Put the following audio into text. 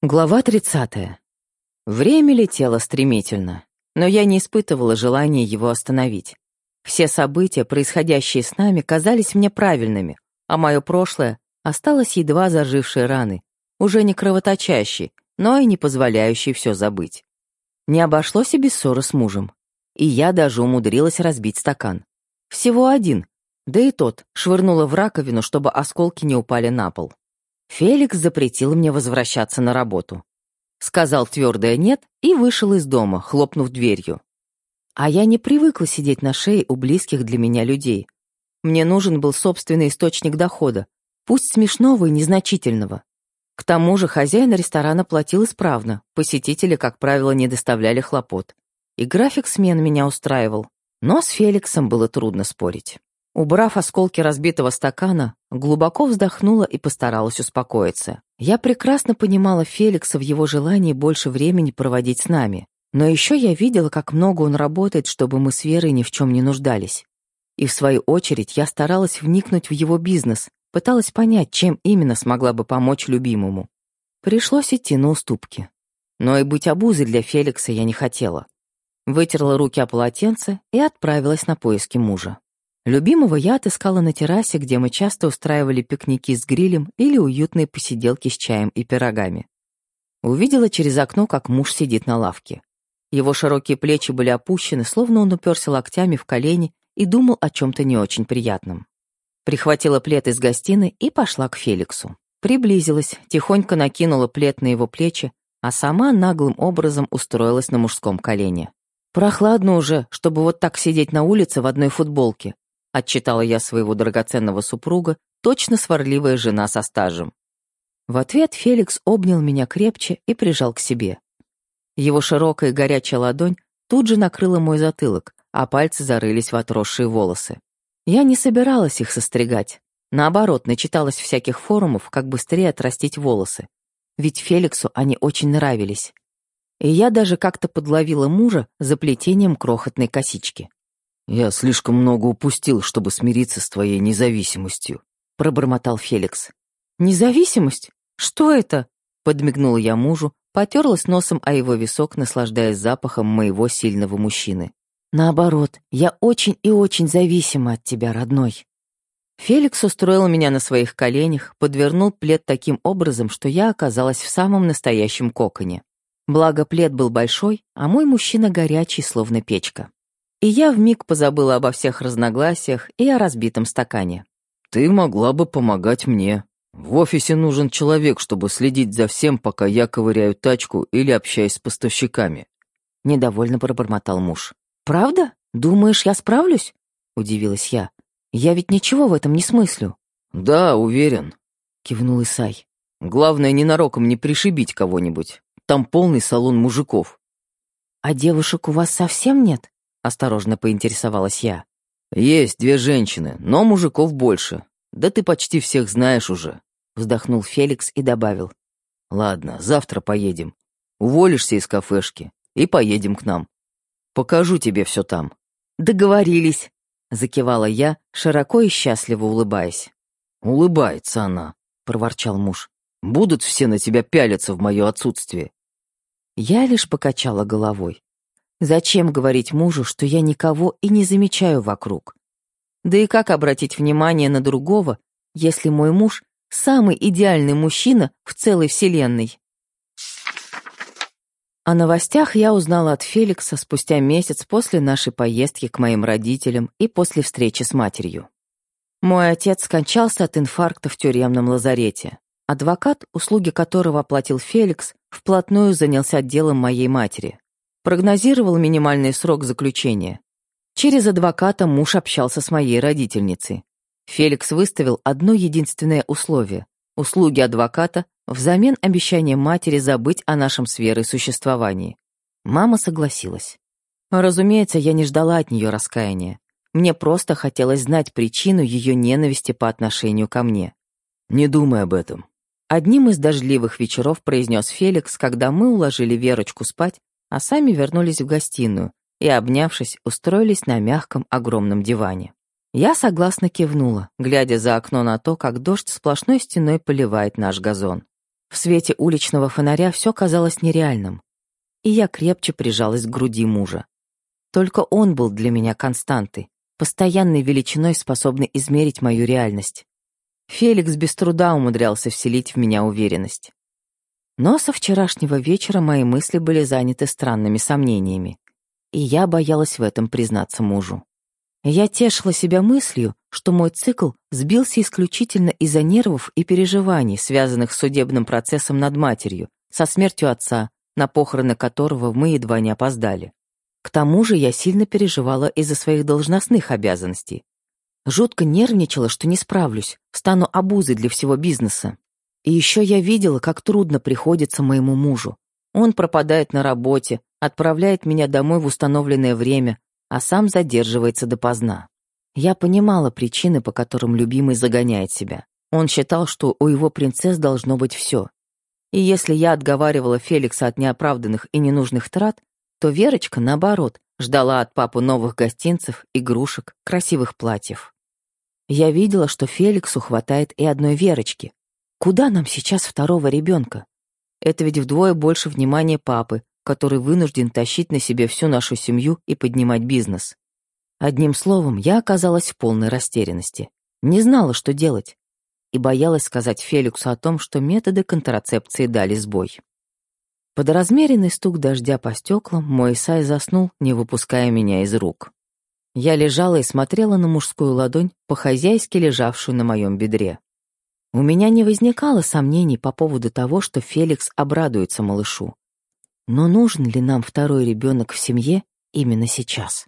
Глава 30. Время летело стремительно, но я не испытывала желания его остановить. Все события, происходящие с нами, казались мне правильными, а мое прошлое осталось едва зажившей раны, уже не кровоточащей, но и не позволяющей все забыть. Не обошлось и без ссоры с мужем. И я даже умудрилась разбить стакан. Всего один, да и тот швырнула в раковину, чтобы осколки не упали на пол. Феликс запретил мне возвращаться на работу. Сказал твердое «нет» и вышел из дома, хлопнув дверью. А я не привыкла сидеть на шее у близких для меня людей. Мне нужен был собственный источник дохода, пусть смешного и незначительного. К тому же хозяин ресторана платил исправно, посетители, как правило, не доставляли хлопот. И график смен меня устраивал, но с Феликсом было трудно спорить. Убрав осколки разбитого стакана, глубоко вздохнула и постаралась успокоиться. Я прекрасно понимала Феликса в его желании больше времени проводить с нами. Но еще я видела, как много он работает, чтобы мы с Верой ни в чем не нуждались. И в свою очередь я старалась вникнуть в его бизнес, пыталась понять, чем именно смогла бы помочь любимому. Пришлось идти на уступки. Но и быть обузой для Феликса я не хотела. Вытерла руки о полотенце и отправилась на поиски мужа. Любимого я отыскала на террасе, где мы часто устраивали пикники с грилем или уютные посиделки с чаем и пирогами. Увидела через окно, как муж сидит на лавке. Его широкие плечи были опущены, словно он уперся локтями в колени и думал о чем-то не очень приятном. Прихватила плед из гостиной и пошла к Феликсу. Приблизилась, тихонько накинула плед на его плечи, а сама наглым образом устроилась на мужском колене. Прохладно уже, чтобы вот так сидеть на улице в одной футболке, отчитала я своего драгоценного супруга, точно сварливая жена со стажем. В ответ Феликс обнял меня крепче и прижал к себе. Его широкая горячая ладонь тут же накрыла мой затылок, а пальцы зарылись в отросшие волосы. Я не собиралась их состригать. Наоборот, начиталась всяких форумов, как быстрее отрастить волосы. Ведь Феликсу они очень нравились. И я даже как-то подловила мужа за плетением крохотной косички. «Я слишком много упустил, чтобы смириться с твоей независимостью», — пробормотал Феликс. «Независимость? Что это?» — подмигнула я мужу, потерлась носом о его висок, наслаждаясь запахом моего сильного мужчины. «Наоборот, я очень и очень зависима от тебя, родной». Феликс устроил меня на своих коленях, подвернул плед таким образом, что я оказалась в самом настоящем коконе. Благо, плед был большой, а мой мужчина горячий, словно печка. И я вмиг позабыла обо всех разногласиях и о разбитом стакане. «Ты могла бы помогать мне. В офисе нужен человек, чтобы следить за всем, пока я ковыряю тачку или общаюсь с поставщиками». Недовольно пробормотал муж. «Правда? Думаешь, я справлюсь?» Удивилась я. «Я ведь ничего в этом не смыслю». «Да, уверен», — кивнул Исай. «Главное, ненароком не пришибить кого-нибудь. Там полный салон мужиков». «А девушек у вас совсем нет?» Осторожно поинтересовалась я. «Есть две женщины, но мужиков больше. Да ты почти всех знаешь уже», — вздохнул Феликс и добавил. «Ладно, завтра поедем. Уволишься из кафешки и поедем к нам. Покажу тебе все там». «Договорились», — закивала я, широко и счастливо улыбаясь. «Улыбается она», — проворчал муж. «Будут все на тебя пялиться в мое отсутствие». Я лишь покачала головой. Зачем говорить мужу, что я никого и не замечаю вокруг? Да и как обратить внимание на другого, если мой муж — самый идеальный мужчина в целой вселенной? О новостях я узнала от Феликса спустя месяц после нашей поездки к моим родителям и после встречи с матерью. Мой отец скончался от инфаркта в тюремном лазарете. Адвокат, услуги которого оплатил Феликс, вплотную занялся делом моей матери прогнозировал минимальный срок заключения. Через адвоката муж общался с моей родительницей. Феликс выставил одно единственное условие — услуги адвоката взамен обещания матери забыть о нашем с Верой существовании. Мама согласилась. Разумеется, я не ждала от нее раскаяния. Мне просто хотелось знать причину ее ненависти по отношению ко мне. «Не думай об этом», Одним из дождливых вечеров произнес Феликс, когда мы уложили Верочку спать, а сами вернулись в гостиную и, обнявшись, устроились на мягком огромном диване. Я согласно кивнула, глядя за окно на то, как дождь сплошной стеной поливает наш газон. В свете уличного фонаря все казалось нереальным, и я крепче прижалась к груди мужа. Только он был для меня константой, постоянной величиной, способной измерить мою реальность. Феликс без труда умудрялся вселить в меня уверенность. Но со вчерашнего вечера мои мысли были заняты странными сомнениями, и я боялась в этом признаться мужу. Я тешила себя мыслью, что мой цикл сбился исключительно из-за нервов и переживаний, связанных с судебным процессом над матерью, со смертью отца, на похороны которого мы едва не опоздали. К тому же я сильно переживала из-за своих должностных обязанностей. Жутко нервничала, что не справлюсь, стану обузой для всего бизнеса. И еще я видела, как трудно приходится моему мужу. Он пропадает на работе, отправляет меня домой в установленное время, а сам задерживается допоздна. Я понимала причины, по которым любимый загоняет себя. Он считал, что у его принцесс должно быть все. И если я отговаривала Феликса от неоправданных и ненужных трат, то Верочка, наоборот, ждала от папы новых гостинцев, игрушек, красивых платьев. Я видела, что Феликсу хватает и одной Верочки. Куда нам сейчас второго ребенка? Это ведь вдвое больше внимания папы, который вынужден тащить на себе всю нашу семью и поднимать бизнес. Одним словом, я оказалась в полной растерянности. Не знала, что делать. И боялась сказать Феликсу о том, что методы контрацепции дали сбой. Под размеренный стук дождя по стеклам мой Исай заснул, не выпуская меня из рук. Я лежала и смотрела на мужскую ладонь, по-хозяйски лежавшую на моем бедре. У меня не возникало сомнений по поводу того, что Феликс обрадуется малышу. Но нужен ли нам второй ребенок в семье именно сейчас?